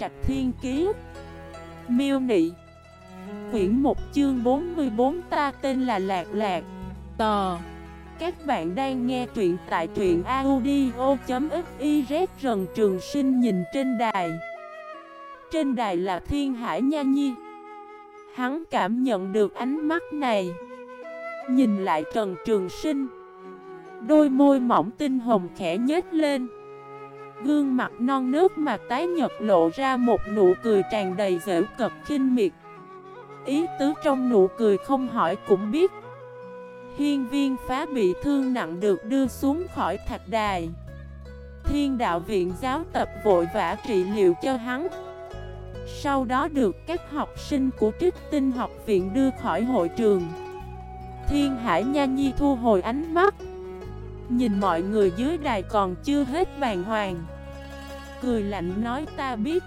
Trạch Thiên Kiế Miêu Nị. Quyển 1 chương 44 ta tên là Lạc Lạc. Tò. Các bạn đang nghe truyện tại truyện audio.xyz Rần Trường Sinh nhìn trên đài. Trên đài là Thiên Hải Nha Nhi. Hắn cảm nhận được ánh mắt này. Nhìn lại Trần Trường Sinh. Đôi môi mỏng tinh hồng khẽ nhếch lên. Gương mặt non nước mà tái nhật lộ ra một nụ cười tràn đầy dễ cật kinh miệt. Ý tứ trong nụ cười không hỏi cũng biết. Hiên viên phá bị thương nặng được đưa xuống khỏi thạch đài. Thiên đạo viện giáo tập vội vã trị liệu cho hắn. Sau đó được các học sinh của trích tinh học viện đưa khỏi hội trường. Thiên Hải Nha Nhi thu hồi ánh mắt. Nhìn mọi người dưới đài còn chưa hết bàn hoàng. Cười lạnh nói, ta biết.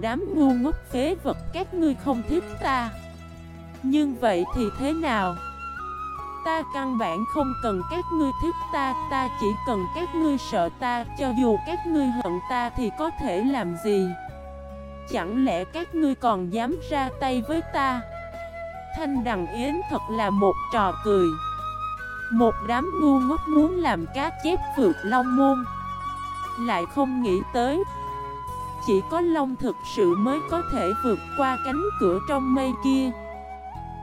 Đám ngu ngốc phế vật các ngươi không thích ta. Nhưng vậy thì thế nào? Ta căn bản không cần các ngươi thích ta Ta chỉ cần các ngươi sợ ta, Cho dù các ngươi hận ta thì có thể làm gì? Chẳng lẽ các ngươi còn dám ra tay với ta? Thanh Đằng Yến thật là một trò cười. Một đám ngu ngốc muốn làm cá chép vượt long môn. Lại không nghĩ tới, Chỉ có long thực sự mới có thể vượt qua cánh cửa trong mây kia.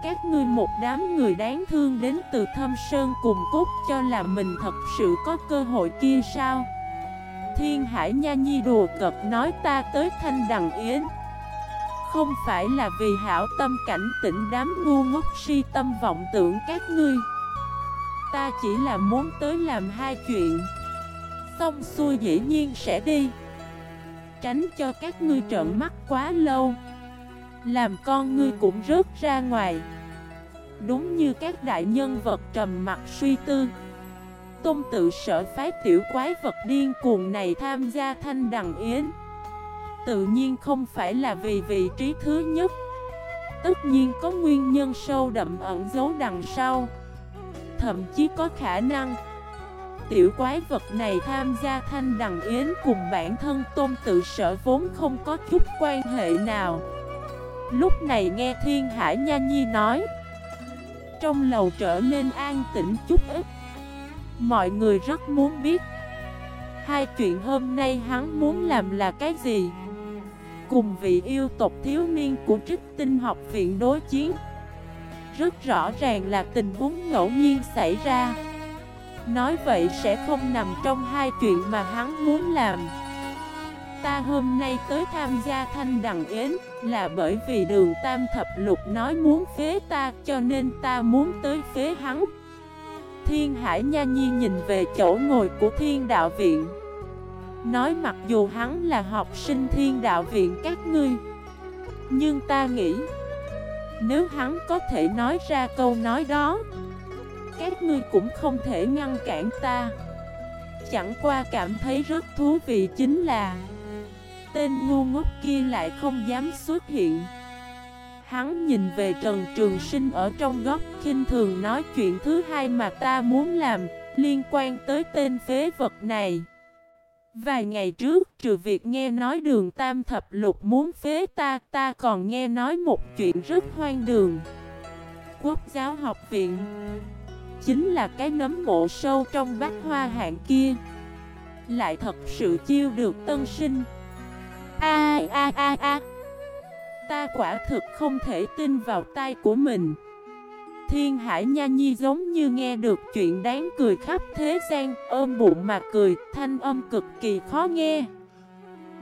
Các ngươi một đám người đáng thương đến từ thâm sơn cùng cốt cho là mình thật sự có cơ hội kia sao? Thiên Hải Nha Nhi đùa cợt nói ta tới Thanh Đằng Yến. Không phải là vì hảo tâm cảnh tỉnh đám ngu ngốc si tâm vọng tưởng các ngươi. Ta chỉ là muốn tới làm hai chuyện. Xong xuôi dĩ nhiên sẽ đi. Tránh cho các ngươi trợn mắt quá lâu. Làm con ngươi cũng rớt ra ngoài. Đúng như các đại nhân vật trầm mặt suy tư. Tôn tự sở phái tiểu quái vật điên cuồng này tham gia thanh đằng yến. Tự nhiên không phải là vì vị trí thứ nhất. Tất nhiên có nguyên nhân sâu đậm ẩn giấu đằng sau. Thậm chí có khả năng. Tiểu quái vật này tham gia thanh đằng yến cùng bản thân tôn tự sở vốn không có chút quan hệ nào. Lúc này nghe Thiên Hải Nha Nhi nói, Trong lầu trở nên an tĩnh chút ít. Mọi người rất muốn biết, Hai chuyện hôm nay hắn muốn làm là cái gì? Cùng vị yêu tộc thiếu niên của trích tinh học viện đối chiến. Rất rõ ràng là tình huống ngẫu nhiên xảy ra. Nói vậy sẽ không nằm trong hai chuyện mà hắn muốn làm. Ta hôm nay tới tham gia thanh đằng yến Là bởi vì đường tam thập lục nói muốn phế ta, Cho nên ta muốn tới phế hắn. Thiên Hải Nha Nhi nhìn về chỗ ngồi của thiên đạo viện. Nói mặc dù hắn là học sinh thiên đạo viện các ngươi, Nhưng ta nghĩ nếu hắn có thể nói ra câu nói đó, Các ngươi cũng không thể ngăn cản ta. Chẳng qua cảm thấy rất thú vị chính là, Tên ngu ngốc kia lại không dám xuất hiện. Hắn nhìn về Trần Trường Sinh ở trong góc, khinh thường nói chuyện thứ hai mà ta muốn làm Liên quan tới tên phế vật này. Vài ngày trước, trừ việc nghe nói đường tam thập lục muốn phế ta, ta còn nghe nói một chuyện rất hoang đường. Quốc giáo học viện Chính là cái nấm mộ sâu trong bát hoa hạng kia. Lại thật sự chiêu được tân sinh. A a a a Ta quả thực không thể tin vào tay của mình. Thiên Hải Nha Nhi giống như nghe được chuyện đáng cười khắp thế gian, ôm bụng mà cười, thanh âm cực kỳ khó nghe.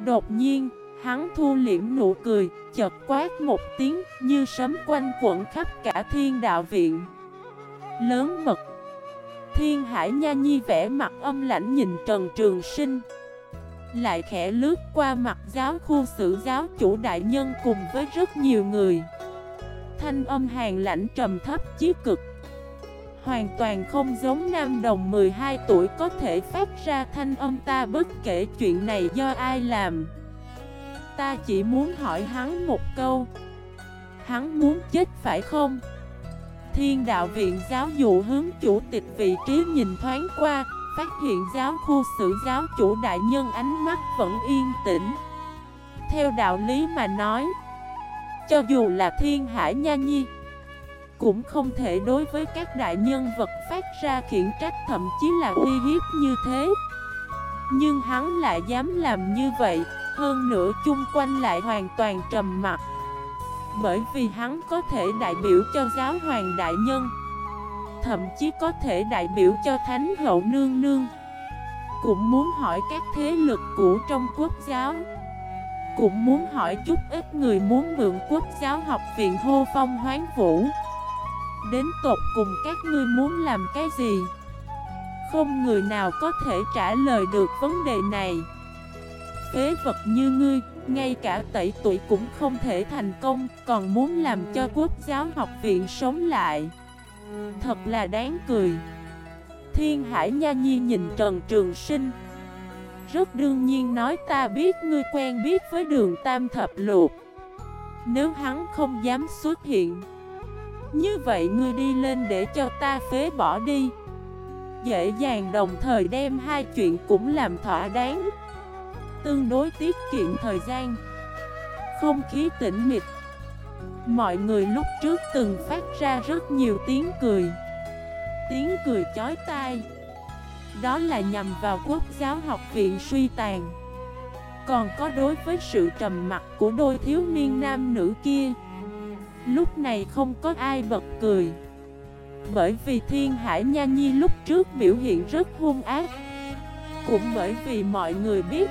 Đột nhiên, hắn thu liễm nụ cười, chợt quát một tiếng như sấm quanh quẩn khắp cả thiên đạo viện. Lớn mật Thiên Hải Nha Nhi vẽ mặt âm lãnh nhìn Trần Trường Sinh Lại khẽ lướt qua mặt giáo khu sử giáo chủ đại nhân cùng với rất nhiều người Thanh âm hàng lãnh trầm thấp, chí cực. Hoàn toàn không giống nam đồng 12 tuổi có thể phát ra thanh âm ta bất kể chuyện này do ai làm. Ta chỉ muốn hỏi hắn một câu. Hắn muốn chết phải không? Thiên đạo viện giáo dụ hướng chủ tịch vị trí nhìn thoáng qua, Phát hiện giáo khu sử giáo chủ đại nhân ánh mắt vẫn yên tĩnh. Theo đạo lý mà nói cho dù là thiên hải nha nhi, Cũng không thể đối với các đại nhân vật phát ra khiển trách, thậm chí là uy hiếp như thế. Nhưng hắn lại dám làm như vậy, Hơn nữa chung quanh lại hoàn toàn trầm mặt Bởi vì hắn có thể đại biểu cho giáo hoàng đại nhân, Thậm chí có thể đại biểu cho thánh hậu nương nương. Cũng muốn hỏi các thế lực cũ trong quốc giáo cũng muốn hỏi chút ít người muốn mượn quốc giáo học viện hô phong hoán vũ. Đến tột cùng các ngươi muốn làm cái gì? Không người nào có thể trả lời được vấn đề này. Phế vật như ngươi, ngay cả tẩy tuổi cũng không thể thành công Còn muốn làm cho quốc giáo học viện sống lại. Thật là đáng cười. Thiên Hải Nha Nhi nhìn Trần Trường Sinh rất đương nhiên nói ta biết, ngươi quen biết với đường Tam Thập Luộc Nếu hắn không dám xuất hiện, Như vậy ngươi đi lên để cho ta phế bỏ đi. Dễ dàng đồng thời đem hai chuyện cũng làm thỏa đáng. Tương đối tiết kiệm thời gian, Không khí tĩnh mịch. Mọi người lúc trước từng phát ra rất nhiều tiếng cười. Tiếng cười chói tai. Đó là nhằm vào quốc giáo học viện suy tàn. Còn có đối với sự trầm mặc của đôi thiếu niên nam nữ kia, Lúc này không có ai bật cười. Bởi vì Thiên Hải Nha Nhi lúc trước biểu hiện rất hung ác. Cũng bởi vì mọi người biết,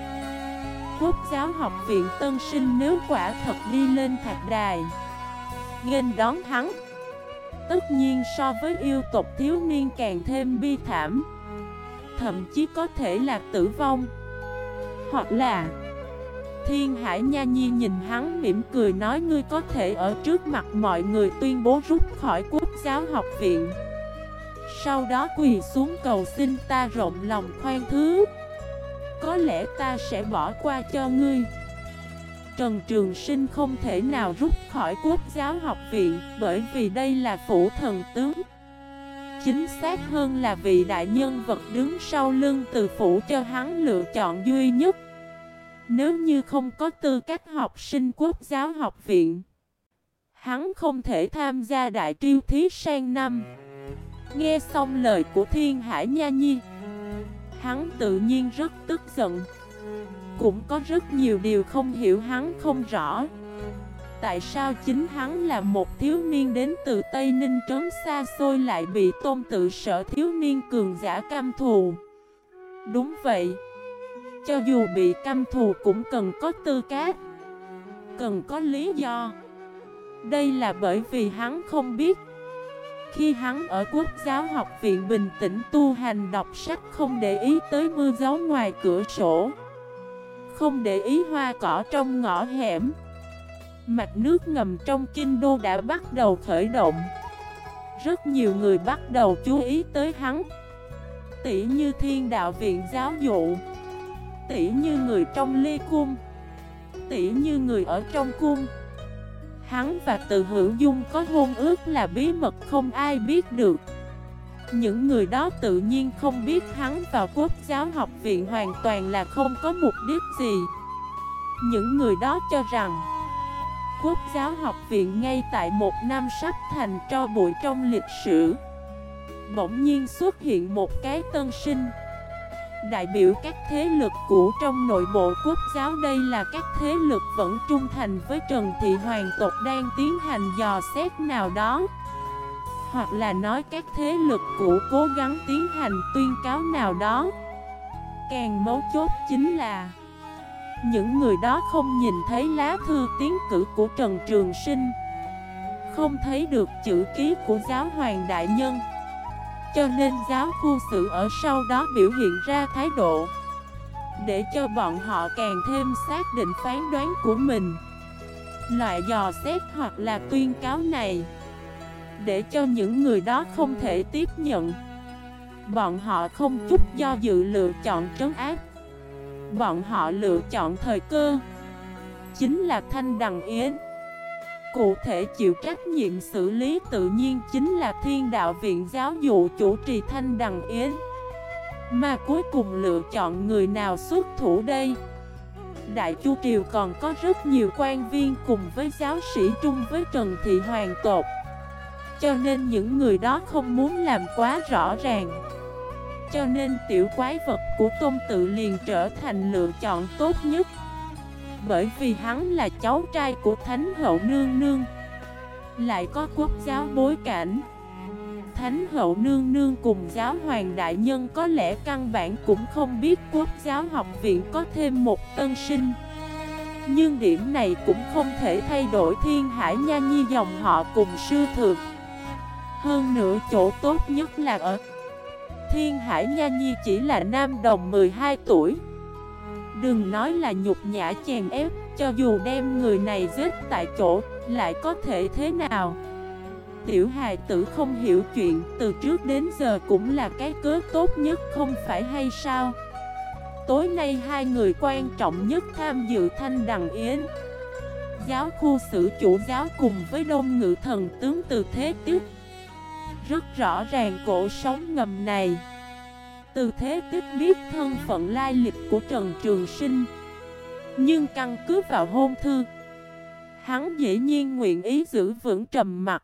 Quốc giáo học viện tân sinh nếu quả thật đi lên thạch đài, nghênh đón hắn. Tất nhiên so với yêu tộc thiếu niên càng thêm bi thảm. Thậm chí có thể là tử vong. Hoặc là, Thiên Hải Nha Nhi nhìn hắn mỉm cười nói ngươi có thể ở trước mặt mọi người tuyên bố rút khỏi quốc giáo học viện. Sau đó quỳ xuống cầu xin ta rộng lòng khoan thứ. Có lẽ ta sẽ bỏ qua cho ngươi. Trần Trường Sinh không thể nào rút khỏi quốc giáo học viện Bởi vì đây là phủ thần tướng. Chính xác hơn là vị đại nhân vật đứng sau lưng từ phủ cho hắn lựa chọn duy nhất. Nếu như không có tư cách học sinh quốc giáo học viện, Hắn không thể tham gia đại triêu thí sang năm. Nghe xong lời của Thiên Hải Nha Nhi, Hắn tự nhiên rất tức giận. Cũng có rất nhiều điều không hiểu hắn không rõ. Tại sao chính hắn là một thiếu niên đến từ Tây Ninh trốn xa xôi lại bị tôn tự sở thiếu niên cường giả cam thù? Đúng vậy. Cho dù bị cam thù cũng cần có tư cát Cần có lý do. Đây là bởi vì hắn không biết. Khi hắn ở quốc giáo học viện bình tĩnh tu hành đọc sách không để ý tới mưa gió ngoài cửa sổ, không để ý hoa cỏ trong ngõ hẻm Mặt nước ngầm trong kinh đô đã bắt đầu khởi động. Rất nhiều người bắt đầu chú ý tới hắn. Tỷ như thiên đạo viện giáo dụ. Tỷ như người trong ly cung. Tỷ như người ở trong cung. Hắn và từ hữu dung có hôn ước là bí mật không ai biết được. Những người đó tự nhiên không biết hắn vào quốc giáo học viện hoàn toàn là không có mục đích gì. Những người đó cho rằng Quốc giáo học viện ngay tại một năm sắp thành cho bụi trong lịch sử. Bỗng nhiên xuất hiện một cái tân sinh. Đại biểu các thế lực cũ trong nội bộ quốc giáo đây là các thế lực vẫn trung thành với Trần Thị Hoàng tộc đang tiến hành dò xét nào đó. Hoặc là nói các thế lực cũ cố gắng tiến hành tuyên cáo nào đó. Càng mấu chốt chính là những người đó không nhìn thấy lá thư tiến cử của Trần Trường Sinh. Không thấy được chữ ký của giáo hoàng đại nhân. Cho nên giáo khu sự ở sau đó biểu hiện ra thái độ. Để cho bọn họ càng thêm xác định phán đoán của mình. Loại dò xét hoặc là tuyên cáo này. Để cho những người đó không thể tiếp nhận. Bọn họ không chút do dự lựa chọn trấn áp. Bọn họ lựa chọn thời cơ. Chính là Thanh Đằng Yến. Cụ thể chịu trách nhiệm xử lý tự nhiên chính là Thiên Đạo Viện Giáo dụ chủ trì Thanh Đằng Yến. Mà cuối cùng lựa chọn người nào xuất thủ đây? Đại Chu Triều còn có rất nhiều quan viên cùng với giáo sĩ trung với Trần Thị Hoàng tột. Cho nên những người đó không muốn làm quá rõ ràng. Cho nên tiểu quái vật của tôn tự liền trở thành lựa chọn tốt nhất. Bởi vì hắn là cháu trai của Thánh Hậu Nương Nương. Lại có quốc giáo bối cảnh. Thánh hậu nương nương cùng giáo hoàng đại nhân có lẽ căn bản cũng không biết quốc giáo học viện có thêm một tân sinh. Nhưng điểm này cũng không thể thay đổi thiên hải nha nhi dòng họ cùng sư thượng. Hơn nữa chỗ tốt nhất là ở Thiên hải nha nhi chỉ là nam đồng 12 tuổi. Đừng nói là nhục nhã chèn ép, Cho dù đem người này giết tại chỗ, Lại có thể thế nào? Tiểu hài tử không hiểu chuyện, từ trước đến giờ cũng là cái cớ tốt nhất không phải hay sao? Tối nay hai người quan trọng nhất tham dự thanh đằng yến. Giáo khu sử chủ giáo cùng với đông ngự thần tướng từ thế tiếp rất rõ ràng cổ sống ngầm này. Từ thế tích biết thân phận lai lịch của Trần Trường Sinh. Nhưng căn cứ vào hôn thư, Hắn dễ nhiên nguyện ý giữ vững trầm mặt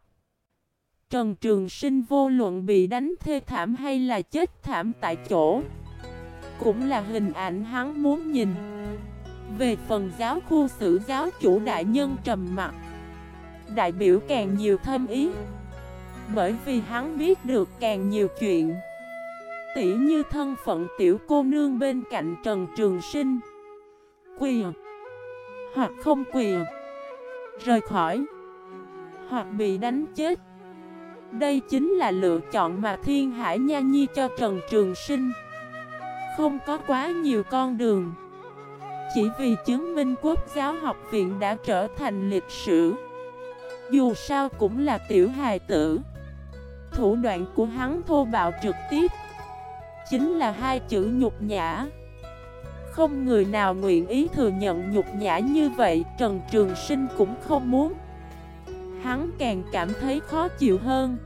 Trần Trường Sinh vô luận bị đánh thê thảm hay là chết thảm tại chỗ, Cũng là hình ảnh hắn muốn nhìn. Về phần giáo khu sử giáo chủ đại nhân trầm mặt Đại biểu càng nhiều thâm ý. Bởi vì hắn biết được càng nhiều chuyện. Tỉ như thân phận tiểu cô nương bên cạnh Trần Trường Sinh. Quỳ. Hoặc không quỳ. Rời khỏi. Hoặc bị đánh chết. Đây chính là lựa chọn mà Thiên Hải Nha Nhi cho Trần Trường Sinh. Không có quá nhiều con đường. Chỉ vì chứng minh quốc giáo học viện đã trở thành lịch sử. Dù sao cũng là tiểu hài tử. Thủ đoạn của hắn thô bạo trực tiếp. Chính là hai chữ nhục nhã. Không người nào nguyện ý thừa nhận nhục nhã như vậy, Trần Trường Sinh cũng không muốn. Hắn càng cảm thấy khó chịu hơn.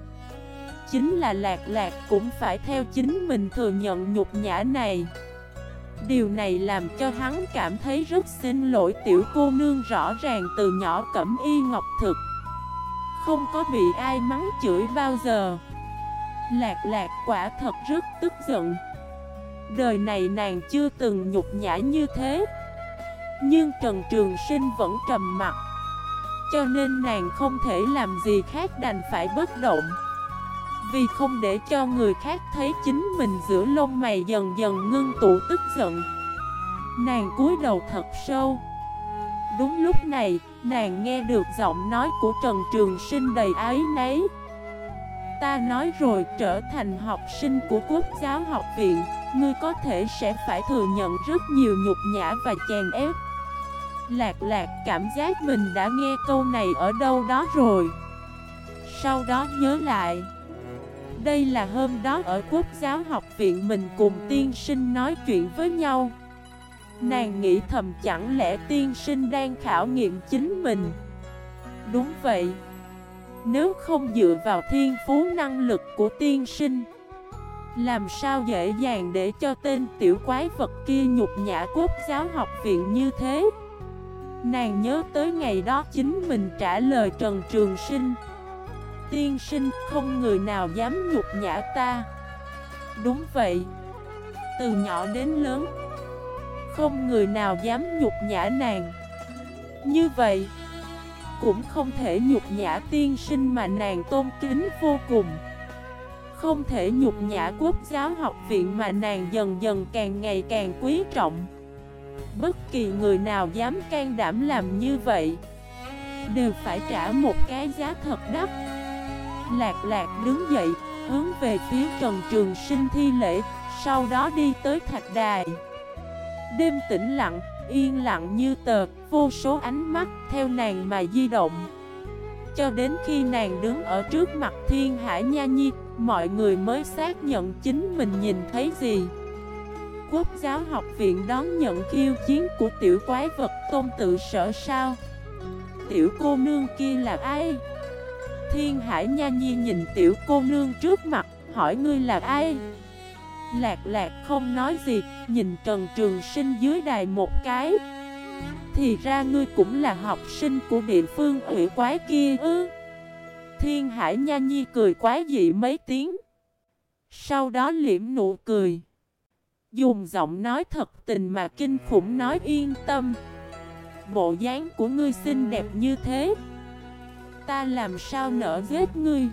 Chính là lạc lạc cũng phải theo chính mình thừa nhận nhục nhã này. Điều này làm cho hắn cảm thấy rất xin lỗi tiểu cô nương rõ ràng từ nhỏ cẩm y ngọc thực. Không có bị ai mắng chửi bao giờ. Lạc lạc quả thật rất tức giận. Đời này nàng chưa từng nhục nhã như thế. Nhưng Trần Trường Sinh vẫn trầm mặt cho nên nàng không thể làm gì khác đành phải bất động. Vì không để cho người khác thấy chính mình giữa lông mày dần dần ngưng tụ tức giận. Nàng cúi đầu thật sâu. Đúng lúc này, nàng nghe được giọng nói của Trần Trường Sinh đầy ái nấy Ta nói rồi trở thành học sinh của quốc giáo học viện Ngươi có thể sẽ phải thừa nhận rất nhiều nhục nhã và chèn ép. Lạc lạc cảm giác mình đã nghe câu này ở đâu đó rồi. Sau đó nhớ lại. Đây là hôm đó ở quốc giáo học viện mình cùng tiên sinh nói chuyện với nhau. Nàng nghĩ thầm chẳng lẽ tiên sinh đang khảo nghiệm chính mình? Đúng vậy. Nếu không dựa vào thiên phú năng lực của tiên sinh, Làm sao dễ dàng để cho tên tiểu quái vật kia nhục nhã quốc giáo học viện như thế? Nàng nhớ tới ngày đó chính mình trả lời Trần Trường Sinh. Tiên sinh, không người nào dám nhục nhã ta. Đúng vậy. Từ nhỏ đến lớn không người nào dám nhục nhã nàng. Như vậy, Cũng không thể nhục nhã tiên sinh mà nàng tôn kính vô cùng. Không thể nhục nhã quốc giáo học viện mà nàng dần dần càng ngày càng quý trọng. Bất kỳ người nào dám can đảm làm như vậy, Đều phải trả một cái giá thật đắt. Lạc lạc đứng dậy, Hướng về phía Trần Trường Sinh thi lễ, Sau đó đi tới thạch đài. Đêm tĩnh lặng Yên lặng như tờ Vô số ánh mắt theo nàng mà di động Cho đến khi nàng đứng ở trước mặt thiên hải nha nhi Mọi người mới xác nhận chính mình nhìn thấy gì Quốc giáo học viện đón nhận khiêu chiến của tiểu quái vật tôn tự sở sao Tiểu cô nương kia là ai? Thiên Hải Nha Nhi nhìn tiểu cô nương trước mặt, hỏi ngươi là ai? Lạc lạc không nói gì, nhìn Trần Trường Sinh dưới đài một cái. Thì ra ngươi cũng là học sinh của địa phương ủy quái kia ư? Thiên Hải Nha Nhi cười quái dị mấy tiếng. Sau đó liễm nụ cười. Dùng giọng nói thật tình mà kinh khủng nói yên tâm. Bộ dáng của ngươi xinh đẹp như thế. Ta làm sao nỡ giết ngươi?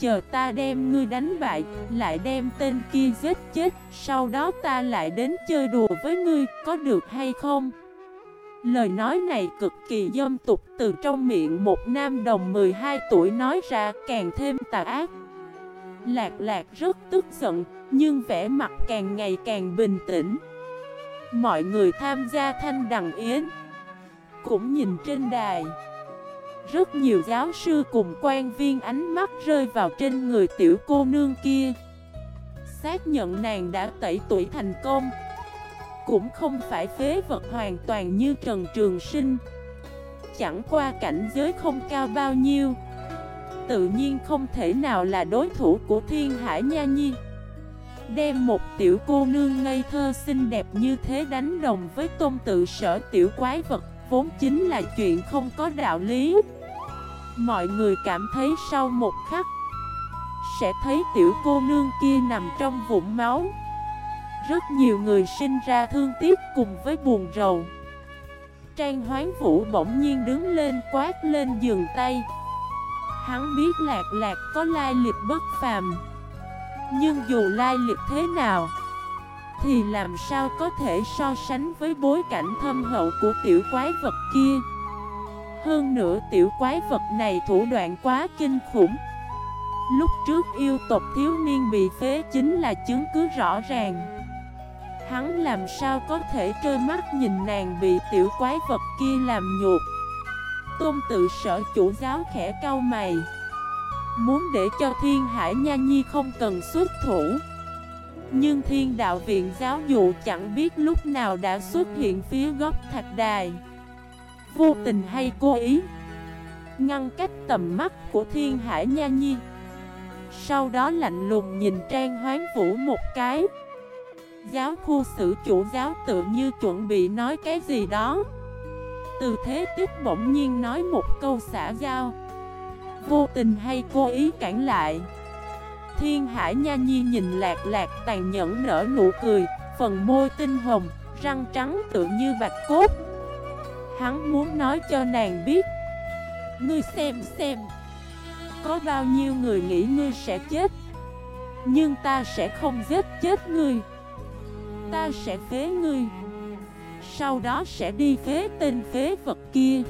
Chờ ta đem ngươi đánh bại, Lại đem tên kia giết chết, Sau đó ta lại đến chơi đùa với ngươi, Có được hay không? Lời nói này cực kỳ dâm tục, Từ trong miệng một nam đồng 12 tuổi nói ra Càng thêm tà ác. Lạc lạc rất tức giận, Nhưng vẻ mặt càng ngày càng bình tĩnh. Mọi người tham gia thanh đằng yến Cũng nhìn trên đài. Rất nhiều giáo sư cùng quan viên ánh mắt rơi vào trên người tiểu cô nương kia. Xác nhận nàng đã tẩy tuổi thành công. Cũng không phải phế vật hoàn toàn như Trần Trường Sinh. Chẳng qua cảnh giới không cao bao nhiêu. Tự nhiên không thể nào là đối thủ của Thiên Hải Nha Nhi. Đem một tiểu cô nương ngây thơ xinh đẹp như thế đánh đồng với tôn tự sở tiểu quái vật, Vốn chính là chuyện không có đạo lý. Mọi người cảm thấy sau một khắc, Sẽ thấy tiểu cô nương kia nằm trong vũng máu. Rất nhiều người sinh ra thương tiếc cùng với buồn rầu. Trang hoán vũ bỗng nhiên đứng lên quát lên giường tay. Hắn biết lạc lạc có lai lịch bất phàm. Nhưng dù lai lịch thế nào, Thì làm sao có thể so sánh với bối cảnh thâm hậu của tiểu quái vật kia? Hơn nữa tiểu quái vật này thủ đoạn quá kinh khủng. Lúc trước yêu tộc thiếu niên bị phế chính là chứng cứ rõ ràng. Hắn làm sao có thể trơ mắt nhìn nàng bị tiểu quái vật kia làm nhục? Tôn tự sở chủ giáo khẽ cau mày. Muốn để cho thiên hải nha nhi không cần xuất thủ. Nhưng thiên đạo viện giáo dụ chẳng biết lúc nào đã xuất hiện phía góc thạch đài. Vô tình hay cố ý. Ngăn cách tầm mắt của thiên hải nha nhi. Sau đó lạnh lùng nhìn trang hoán vũ một cái. Giáo khu sử chủ giáo tự như chuẩn bị nói cái gì đó. Từ thế tiếp bỗng nhiên nói một câu xả giao. Vô tình hay cố ý cản lại. Thiên Hải Nha Nhi nhìn lạc lạc tàn nhẫn nở nụ cười Phần môi tinh hồng, răng trắng tự như bạch cốt. Hắn muốn nói cho nàng biết. Ngươi xem xem. Có bao nhiêu người nghĩ ngươi sẽ chết? Nhưng ta sẽ không giết chết ngươi. Ta sẽ phế ngươi. Sau đó sẽ đi phế tên phế vật kia.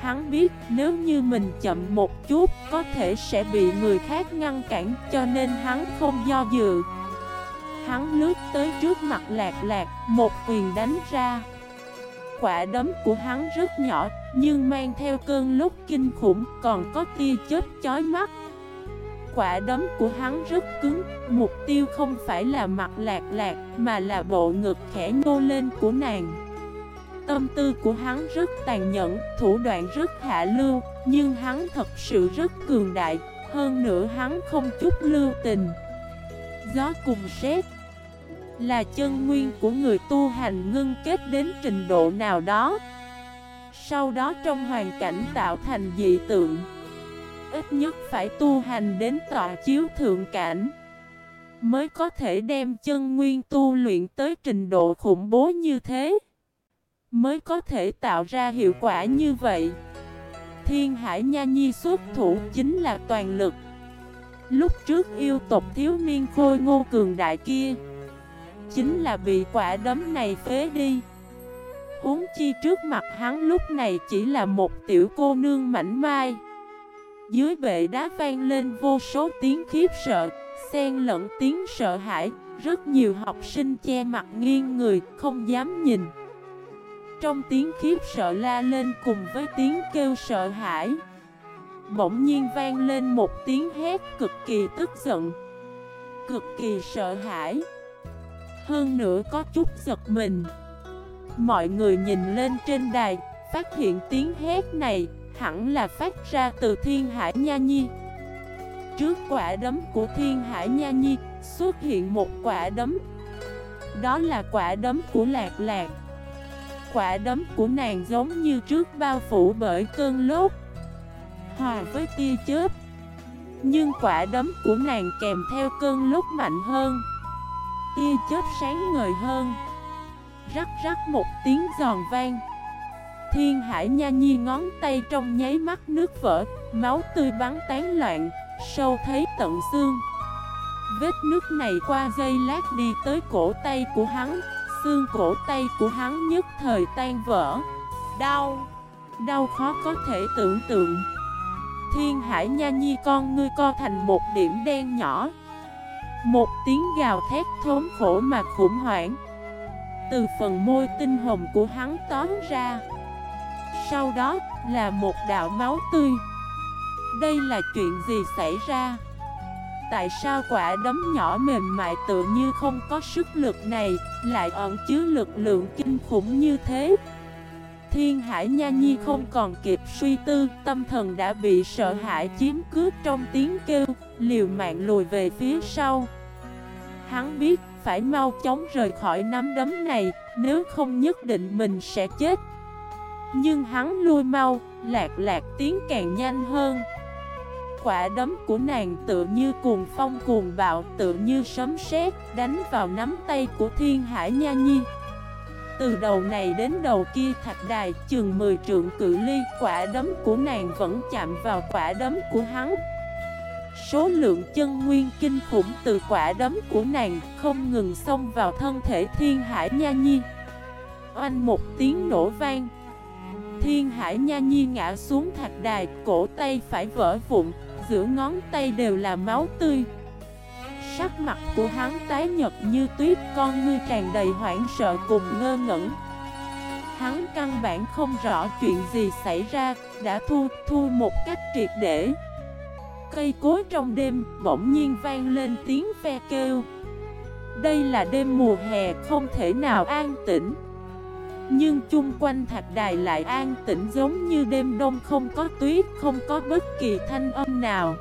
Hắn biết nếu như mình chậm một chút có thể sẽ bị người khác ngăn cản cho nên hắn không do dự. Hắn lướt tới trước mặt lạc lạc, một quyền đánh ra. Quả đấm của hắn rất nhỏ nhưng mang theo cơn lúc kinh khủng còn có tia chớp chói mắt Quả đấm của hắn rất cứng, mục tiêu không phải là mặt lạc lạc mà là bộ ngực khẽ nô lên của nàng Tâm tư của hắn rất tàn nhẫn, thủ đoạn rất hạ lưu, nhưng hắn thật sự rất cường đại, hơn nữa hắn không chút lưu tình. Gió cùng xét là chân nguyên của người tu hành ngưng kết đến trình độ nào đó. Sau đó trong hoàn cảnh tạo thành dị tượng, ít nhất phải tu hành đến tọa chiếu thượng cảnh mới có thể đem chân nguyên tu luyện tới trình độ khủng bố như thế mới có thể tạo ra hiệu quả như vậy. Thiên Hải Nha Nhi xuất thủ chính là toàn lực. Lúc trước yêu tộc thiếu niên khôi ngô cường đại kia, chính là bị quả đấm này phế đi. Huống chi trước mặt hắn lúc này chỉ là một tiểu cô nương mảnh mai. Dưới bệ đá vang lên vô số tiếng khiếp sợ, xen lẫn tiếng sợ hãi, rất nhiều học sinh che mặt nghiêng người, không dám nhìn. Trong tiếng khiếp sợ la lên cùng với tiếng kêu sợ hãi Bỗng nhiên vang lên một tiếng hét cực kỳ tức giận Cực kỳ sợ hãi hơn nữa có chút giật mình. Mọi người nhìn lên trên đài, Phát hiện tiếng hét này Hẳn là phát ra từ thiên hải nha nhi. Trước quả đấm của thiên hải nha nhi, Xuất hiện một quả đấm. Đó là quả đấm của lạc lạc. Quả đấm của nàng giống như trước bao phủ bởi cơn lốt Hòa với tia chớp. Nhưng quả đấm của nàng kèm theo cơn lốt mạnh hơn. Tia chớp sáng ngời hơn. Rắc rắc một tiếng giòn vang. Thiên hải nha nhi ngón tay trong nháy mắt nước vỡ, Máu tươi bắn tán loạn, Sâu thấy tận xương. Vết nước này qua dây lát đi tới cổ tay của hắn, Xương cổ tay của hắn nhất thời tan vỡ. Đau Đau khó có thể tưởng tượng. Thiên hải nha nhi con ngươi co thành một điểm đen nhỏ. Một tiếng gào thét thốn khổ mà khủng hoảng. Từ phần môi tinh hồng của hắn tóm ra. Sau đó là một đạo máu tươi. Đây là chuyện gì xảy ra? Tại sao quả đấm nhỏ mềm mại tự như không có sức lực này Lại ẩn chứa lực lượng kinh khủng như thế? Thiên Hải Nha Nhi không còn kịp suy tư, Tâm thần đã bị sợ hãi chiếm cướp trong tiếng kêu, Liều mạng lùi về phía sau. Hắn biết phải mau chóng rời khỏi nắm đấm này, Nếu không nhất định mình sẽ chết. Nhưng hắn lui mau, Lạc lạc tiếng càng nhanh hơn. Quả đấm của nàng tự như cuồng phong cuồng bạo tự như sấm sét đánh vào nắm tay của thiên hải nha nhi từ đầu này đến đầu kia thạch đài, chừng 10 trượng cự ly, quả đấm của nàng vẫn chạm vào quả đấm của hắn. Số lượng chân nguyên kinh khủng từ quả đấm của nàng không ngừng xông vào thân thể thiên hải nha nhi. Oanh một tiếng nổ vang. Thiên hải nha nhi ngã xuống thạch đài, Cổ tay phải vỡ vụn, giữa ngón tay đều là máu tươi. Sắc mặt của hắn tái nhật như tuyết con ngươi tràn đầy hoảng sợ cùng ngơ ngẩn. Hắn căn bản không rõ chuyện gì xảy ra Đã thu thu một cách triệt để. Cây cối trong đêm bỗng nhiên vang lên tiếng ve kêu. Đây là đêm mùa hè không thể nào an tĩnh. Nhưng chung quanh thạch đài lại an tĩnh giống như đêm đông không có tuyết, không có bất kỳ thanh âm nào.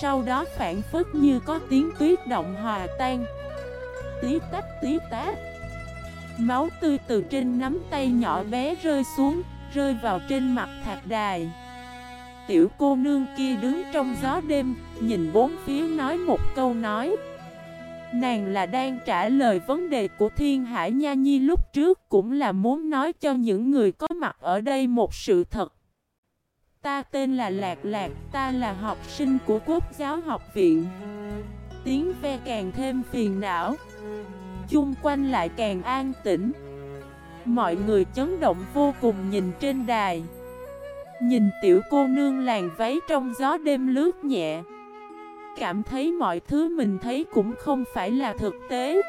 Sau đó phản phất như có tiếng tuyết động hòa tan. Tí tách tí tách. Máu tươi từ trên nắm tay nhỏ bé rơi xuống, rơi vào trên mặt thạch đài. Tiểu cô nương kia đứng trong gió đêm, nhìn bốn phía nói một câu nói. Nàng là đang trả lời vấn đề của Thiên Hải Nha Nhi lúc trước cũng là muốn nói cho những người có mặt ở đây một sự thật. Ta tên là Lạc Lạc, ta là học sinh của Quốc giáo học viện. Tiếng ve càng thêm phiền não. Chung quanh lại càng an tĩnh. Mọi người chấn động vô cùng nhìn trên đài. Nhìn tiểu cô nương làng váy trong gió đêm lướt nhẹ cảm thấy mọi thứ mình thấy cũng không phải là thực tế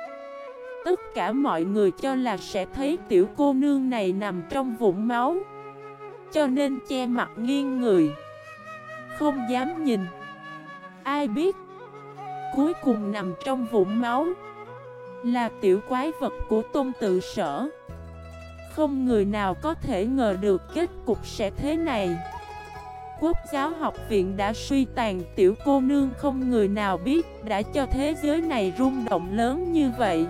Tất cả mọi người cho là sẽ thấy tiểu cô nương này nằm trong vũng máu cho nên che mặt nghiêng người. Không dám nhìn. Ai biết, Cuối cùng nằm trong vũng máu. Là tiểu quái vật của tôn tự sở. Không người nào có thể ngờ được kết cục sẽ thế này. Quốc giáo học viện đã suy tàn, tiểu cô nương không người nào biết đã cho thế giới này rung động lớn như vậy.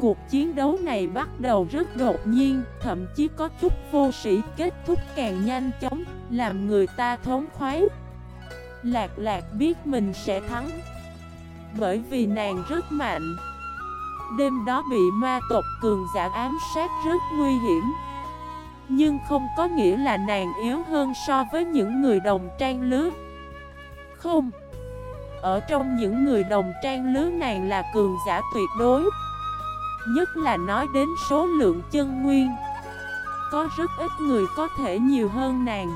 Cuộc chiến đấu này bắt đầu rất đột nhiên, thậm chí có chút vô sĩ kết thúc càng nhanh chóng, làm người ta thống khoái. Lạc lạc biết mình sẽ thắng Bởi vì nàng rất mạnh. Đêm đó bị ma tộc cường giả ám sát rất nguy hiểm nhưng không có nghĩa là nàng yếu hơn so với những người đồng trang lứa. Không Ở trong những người đồng trang lứa nàng là cường giả tuyệt đối. Nhất là nói đến số lượng chân nguyên. Có rất ít người có thể nhiều hơn nàng.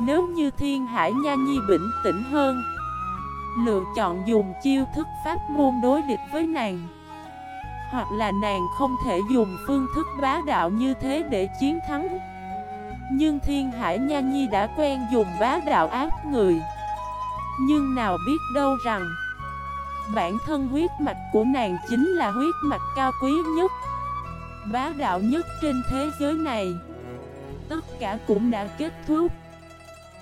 Nếu như thiên hải nha nhi bình tĩnh hơn, Lựa chọn dùng chiêu thức pháp môn đối địch với nàng. Hoặc là nàng không thể dùng phương thức bá đạo như thế để chiến thắng. Nhưng Thiên Hải Nha Nhi đã quen dùng bá đạo ác người. Nhưng nào biết đâu rằng Bản thân huyết mạch của nàng chính là huyết mạch cao quý nhất, Bá đạo nhất trên thế giới này. Tất cả cũng đã kết thúc.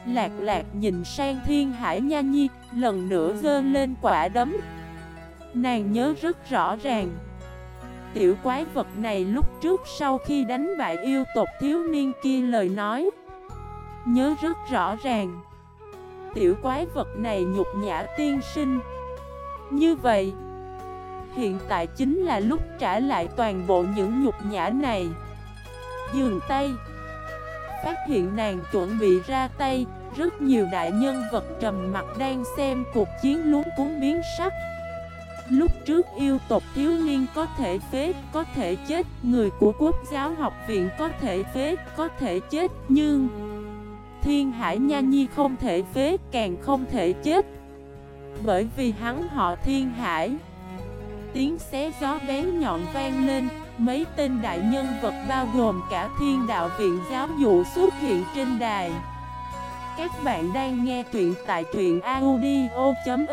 Lạc lạc nhìn sang thiên hải nha nhi, Lần nữa dơ lên quả đấm. Nàng nhớ rất rõ ràng, tiểu quái vật này lúc trước sau khi đánh bại yêu tộc thiếu niên kia lời nói, Nhớ rất rõ ràng. Tiểu quái vật này nhục nhã tiên sinh như vậy Hiện tại chính là lúc trả lại toàn bộ những nhục nhã này. Dường tay. Phát hiện nàng chuẩn bị ra tay Rất nhiều đại nhân vật trầm mặt đang xem cuộc chiến luống cuốn biến sắc. Lúc trước yêu tộc thiếu niên có thể phế, có thể chết Người của quốc giáo học viện có thể phế, có thể chết Nhưng Thiên Hải Nha Nhi không thể phế, càng không thể chết. Bởi vì hắn họ Thiên Hải. Tiếng xé gió bén nhọn vang lên, Mấy tên đại nhân vật bao gồm cả thiên đạo viện giáo dụ xuất hiện trên đài. Các bạn đang nghe truyện tại truyện audio.fif